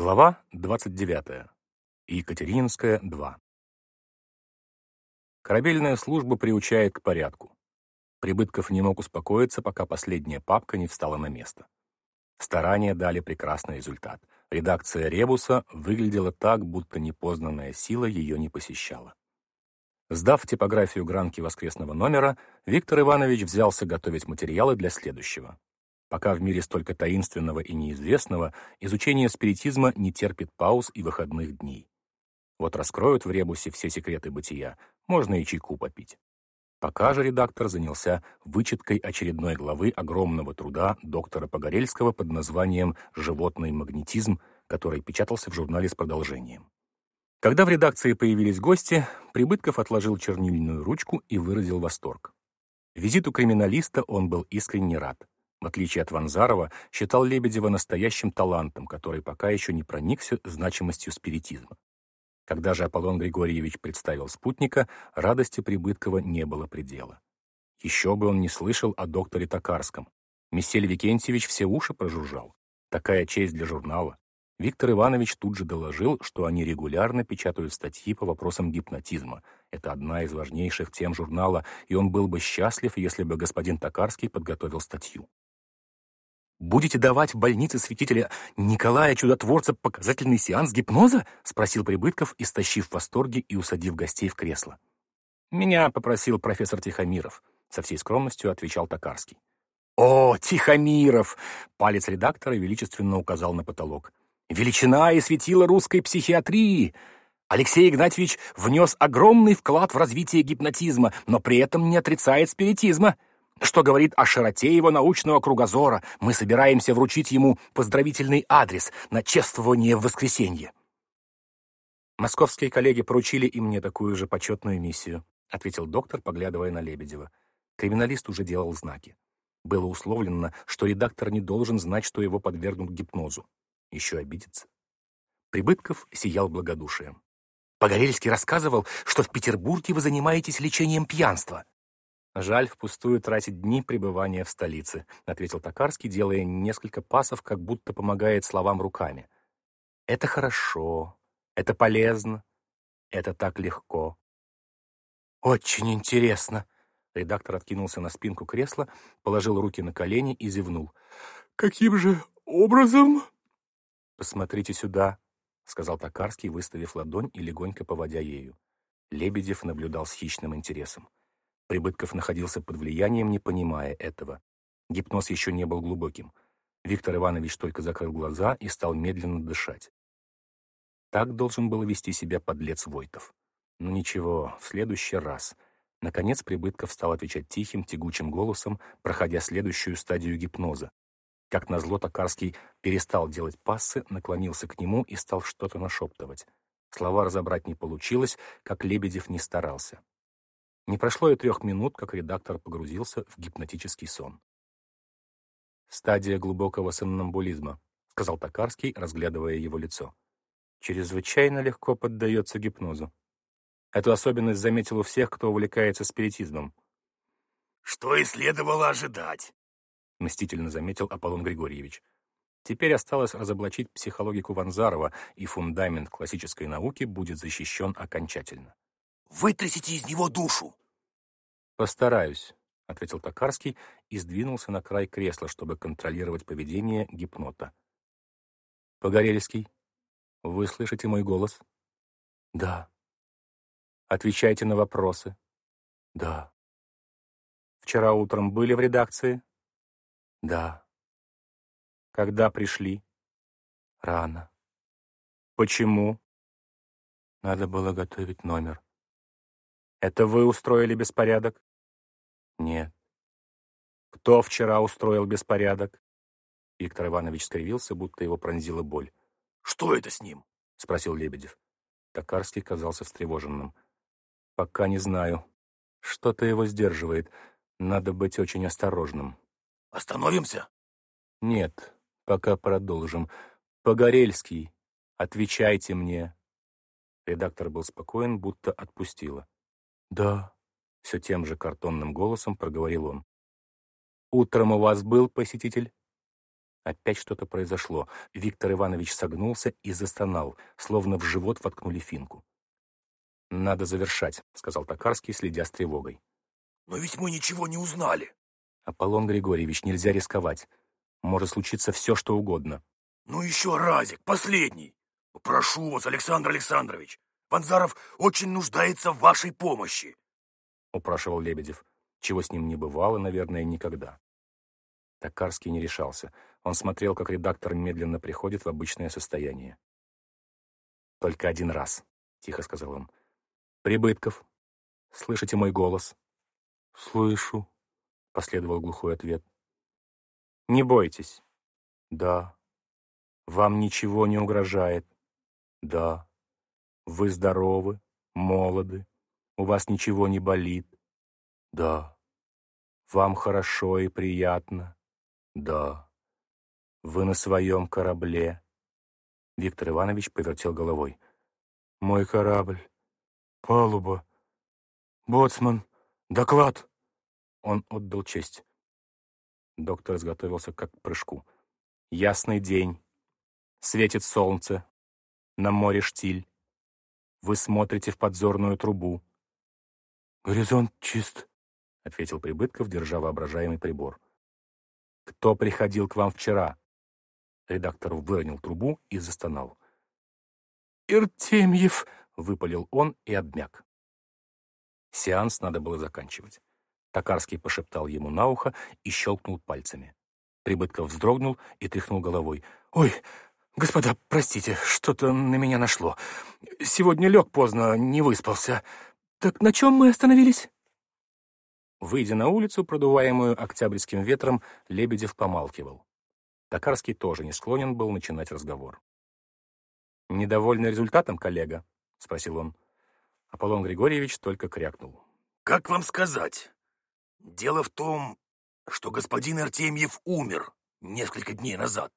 Глава 29. Екатерининская, 2. Корабельная служба приучает к порядку. Прибытков не мог успокоиться, пока последняя папка не встала на место. Старания дали прекрасный результат. Редакция «Ребуса» выглядела так, будто непознанная сила ее не посещала. Сдав типографию гранки воскресного номера, Виктор Иванович взялся готовить материалы для следующего. Пока в мире столько таинственного и неизвестного, изучение спиритизма не терпит пауз и выходных дней. Вот раскроют в ребусе все секреты бытия, можно и чайку попить. Пока же редактор занялся вычеткой очередной главы огромного труда доктора Погорельского под названием «Животный магнетизм», который печатался в журнале с продолжением. Когда в редакции появились гости, Прибытков отложил чернильную ручку и выразил восторг. Визиту криминалиста он был искренне рад в отличие от Ванзарова, считал Лебедева настоящим талантом, который пока еще не проникся значимостью спиритизма. Когда же Аполлон Григорьевич представил спутника, радости Прибыткова не было предела. Еще бы он не слышал о докторе Токарском. Мессель Викентьевич все уши прожужжал. Такая честь для журнала. Виктор Иванович тут же доложил, что они регулярно печатают статьи по вопросам гипнотизма. Это одна из важнейших тем журнала, и он был бы счастлив, если бы господин Токарский подготовил статью. «Будете давать в больнице святителя Николая Чудотворца показательный сеанс гипноза?» — спросил Прибытков, истощив в восторге и усадив гостей в кресло. «Меня попросил профессор Тихомиров», — со всей скромностью отвечал Токарский. «О, Тихомиров!» — палец редактора величественно указал на потолок. «Величина и светило русской психиатрии!» Алексей Игнатьевич внес огромный вклад в развитие гипнотизма, но при этом не отрицает спиритизма что говорит о широте его научного кругозора. Мы собираемся вручить ему поздравительный адрес на чествование в воскресенье. Московские коллеги поручили и мне такую же почетную миссию, ответил доктор, поглядывая на Лебедева. Криминалист уже делал знаки. Было условлено, что редактор не должен знать, что его подвергнут гипнозу. Еще обидится. Прибытков сиял благодушием. Погорельский рассказывал, что в Петербурге вы занимаетесь лечением пьянства. «Жаль впустую тратить дни пребывания в столице», — ответил Токарский, делая несколько пасов, как будто помогает словам руками. «Это хорошо, это полезно, это так легко». «Очень интересно», — редактор откинулся на спинку кресла, положил руки на колени и зевнул. «Каким же образом?» «Посмотрите сюда», — сказал Токарский, выставив ладонь и легонько поводя ею. Лебедев наблюдал с хищным интересом. Прибытков находился под влиянием, не понимая этого. Гипноз еще не был глубоким. Виктор Иванович только закрыл глаза и стал медленно дышать. Так должен был вести себя подлец Войтов. Но ничего, в следующий раз. Наконец Прибытков стал отвечать тихим, тягучим голосом, проходя следующую стадию гипноза. Как назло, Токарский перестал делать пассы, наклонился к нему и стал что-то нашептывать. Слова разобрать не получилось, как Лебедев не старался. Не прошло и трех минут, как редактор погрузился в гипнотический сон. «Стадия глубокого сомнамбулизма», — сказал Токарский, разглядывая его лицо. «Чрезвычайно легко поддается гипнозу. Эту особенность заметил у всех, кто увлекается спиритизмом». «Что и следовало ожидать», — мстительно заметил Аполлон Григорьевич. Теперь осталось разоблачить психологику Ванзарова, и фундамент классической науки будет защищен окончательно. Вытрясите из него душу!» «Постараюсь», — ответил Токарский и сдвинулся на край кресла, чтобы контролировать поведение гипнота. «Погорельский, вы слышите мой голос?» «Да». «Отвечайте на вопросы?» «Да». «Вчера утром были в редакции?» «Да». «Когда пришли?» «Рано». «Почему?» «Надо было готовить номер». Это вы устроили беспорядок? Нет. Кто вчера устроил беспорядок? Виктор Иванович скривился, будто его пронзила боль. Что это с ним? Спросил Лебедев. Токарский казался встревоженным. Пока не знаю. Что-то его сдерживает. Надо быть очень осторожным. Остановимся? Нет, пока продолжим. Погорельский, отвечайте мне. Редактор был спокоен, будто отпустила. «Да», — все тем же картонным голосом проговорил он. «Утром у вас был посетитель?» Опять что-то произошло. Виктор Иванович согнулся и застонал, словно в живот воткнули финку. «Надо завершать», — сказал Токарский, следя с тревогой. «Но ведь мы ничего не узнали». «Аполлон Григорьевич, нельзя рисковать. Может случиться все, что угодно». «Ну еще разик, последний. Прошу вас, Александр Александрович. Ванзаров очень нуждается в вашей помощи», — упрашивал Лебедев, чего с ним не бывало, наверное, никогда. Токарский не решался. Он смотрел, как редактор медленно приходит в обычное состояние. «Только один раз», — тихо сказал он. «Прибытков. Слышите мой голос?» «Слышу», — последовал глухой ответ. «Не бойтесь». «Да». «Вам ничего не угрожает?» «Да». «Вы здоровы, молоды, у вас ничего не болит?» «Да». «Вам хорошо и приятно?» «Да». «Вы на своем корабле?» Виктор Иванович повертел головой. «Мой корабль. Палуба. Боцман. Доклад!» Он отдал честь. Доктор изготовился как к прыжку. «Ясный день. Светит солнце. На море штиль. Вы смотрите в подзорную трубу». «Горизонт чист», — ответил Прибытков, держа воображаемый прибор. «Кто приходил к вам вчера?» Редактор выронил трубу и застонал. «Иртемьев!» — выпалил он и обмяк. Сеанс надо было заканчивать. Токарский пошептал ему на ухо и щелкнул пальцами. Прибытков вздрогнул и тряхнул головой. «Ой, господа, простите, что-то на меня нашло. Сегодня лег поздно, не выспался. Так на чем мы остановились?» Выйдя на улицу, продуваемую октябрьским ветром, Лебедев помалкивал. Токарский тоже не склонен был начинать разговор. «Недовольный результатом, коллега?» — спросил он. Аполлон Григорьевич только крякнул. «Как вам сказать? Дело в том, что господин Артемьев умер несколько дней назад».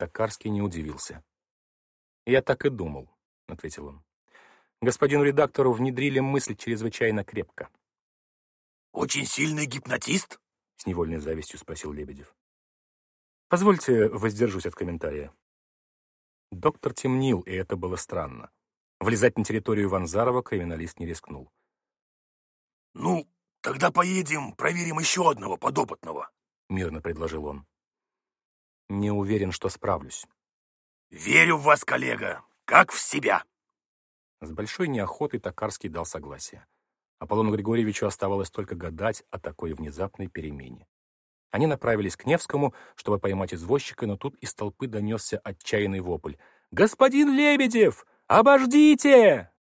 Токарский не удивился. «Я так и думал», — ответил он. «Господину редактору внедрили мысль чрезвычайно крепко. «Очень сильный гипнотист?» — с невольной завистью спросил Лебедев. «Позвольте воздержусь от комментария». Доктор темнил, и это было странно. Влезать на территорию Ванзарова криминалист не рискнул. «Ну, тогда поедем, проверим еще одного подопытного», — мирно предложил он. «Не уверен, что справлюсь». «Верю в вас, коллега, как в себя». С большой неохотой Токарский дал согласие. Аполлону Григорьевичу оставалось только гадать о такой внезапной перемене. Они направились к Невскому, чтобы поймать извозчика, но тут из толпы донесся отчаянный вопль. «Господин Лебедев! Обождите!»